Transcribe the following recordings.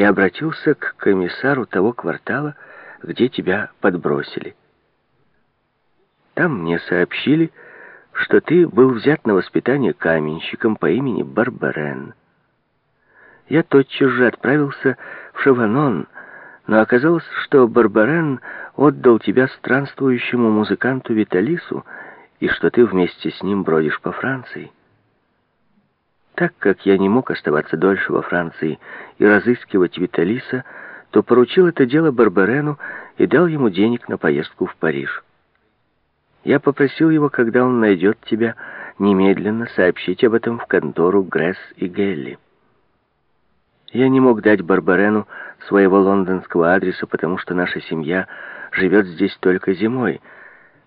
и обратился к комиссару того квартала, где тебя подбросили. Там мне сообщили, что ты был взят на воспитание каменщиком по имени Барбарен. Я тотчас же отправился в Шаванон, но оказалось, что Барбарен отдал тебя странствующему музыканту Виталису, и что ты вместе с ним бродишь по Франции. Так как я не мог оставаться дольше во Франции и разыскивать Виталиса, то поручил это дело Барбарену и дал ему денег на поездку в Париж. Я попросил его, когда он найдет тебя, немедленно сообщить об этом в контору Гресс и Гелли. Я не мог дать Барбарену своего лондонского адреса, потому что наша семья живет здесь только зимой.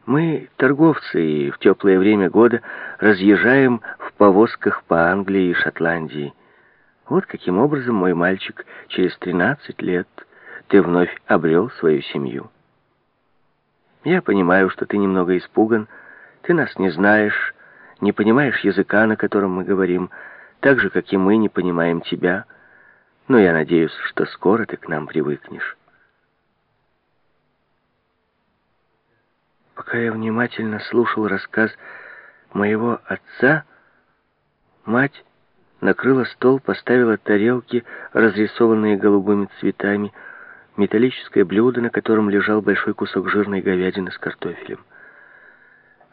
Мы торговцы и в теплое время года разъезжаем повозках по Англии и Шотландии. Вот каким образом, мой мальчик, через 13 лет ты вновь обрел свою семью. Я понимаю, что ты немного испуган, ты нас не знаешь, не понимаешь языка, на котором мы говорим, так же, как и мы не понимаем тебя, но я надеюсь, что скоро ты к нам привыкнешь. Пока я внимательно слушал рассказ моего отца, мать накрыла стол, поставила тарелки, разрисованные голубыми цветами, металлическое блюдо, на котором лежал большой кусок жирной говядины с картофелем.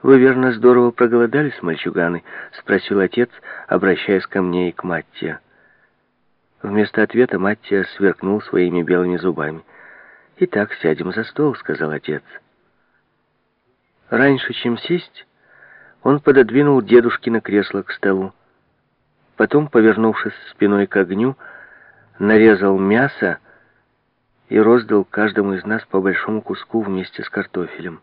«Вы, верно, здорово проголодались, мальчуганы?» — спросил отец, обращаясь ко мне и к Маттия. Вместо ответа Маттия сверкнул своими белыми зубами. «Итак, сядем за стол», — сказал отец. Раньше, чем сесть, он пододвинул дедушкино кресло к столу. Потом, повернувшись спиной к огню, нарезал мясо, и роздал каждому из нас по большому куску вместе с картофелем.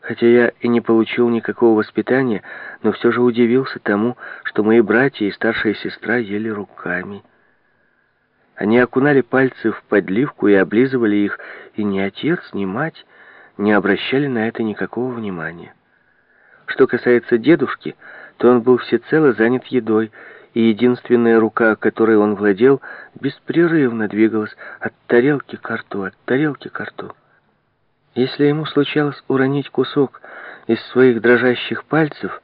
Хотя я и не получил никакого воспитания, но все же удивился тому, что мои братья и старшая сестра ели руками. Они окунали пальцы в подливку и облизывали их, и ни отец, ни мать не обращали на это никакого внимания. Что касается дедушки, то он был всецело занят едой, и единственная рука, которой он владел, беспрерывно двигалась от тарелки к рту, от тарелки к рту. Если ему случалось уронить кусок из своих дрожащих пальцев,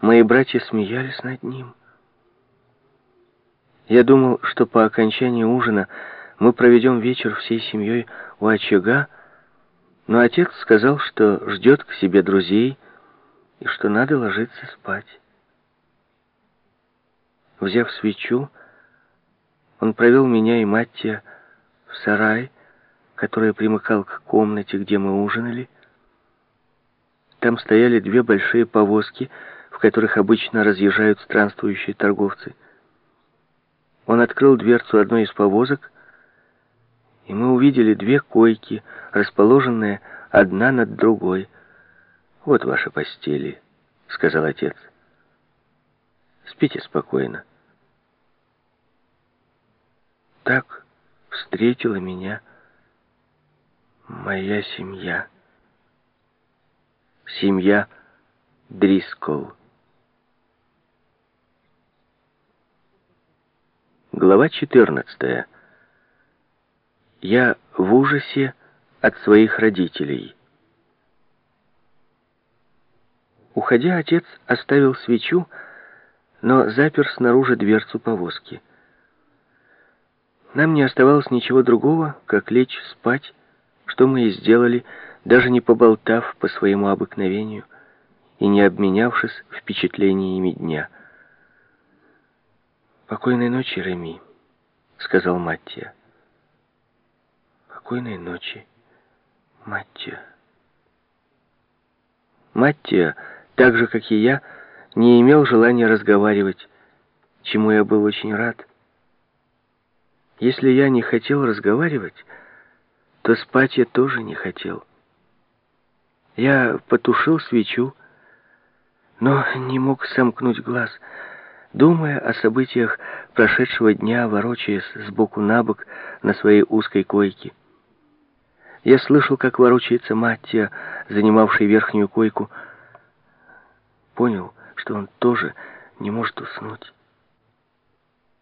мои братья смеялись над ним. Я думал, что по окончании ужина мы проведем вечер всей семьей у очага, но отец сказал, что ждет к себе друзей и что надо ложиться спать. Взяв свечу, он провел меня и Маттия в сарай, который примыкал к комнате, где мы ужинали. Там стояли две большие повозки, в которых обычно разъезжают странствующие торговцы. Он открыл дверцу одной из повозок, и мы увидели две койки, расположенные одна над другой. «Вот ваши постели», — сказал отец. «Спите спокойно». Так встретила меня моя семья. Семья Дрискол. Глава 14. Я в ужасе от своих родителей. Уходя, отец оставил свечу, но запер снаружи дверцу повозки. Нам не оставалось ничего другого, как лечь спать, что мы и сделали, даже не поболтав по своему обыкновению и не обменявшись впечатлениями дня. «Покойной ночи, Реми», — сказал Маттия. «Покойной ночи, Маттия». Маттия, так же, как и я, не имел желания разговаривать, чему я был очень рад. Если я не хотел разговаривать, то спать я тоже не хотел. Я потушил свечу, но не мог сомкнуть глаз, думая о событиях прошедшего дня, ворочаясь сбоку на бок на своей узкой койке. Я слышал, как ворочается Маттия, занимавший верхнюю койку. Понял, что он тоже не может уснуть.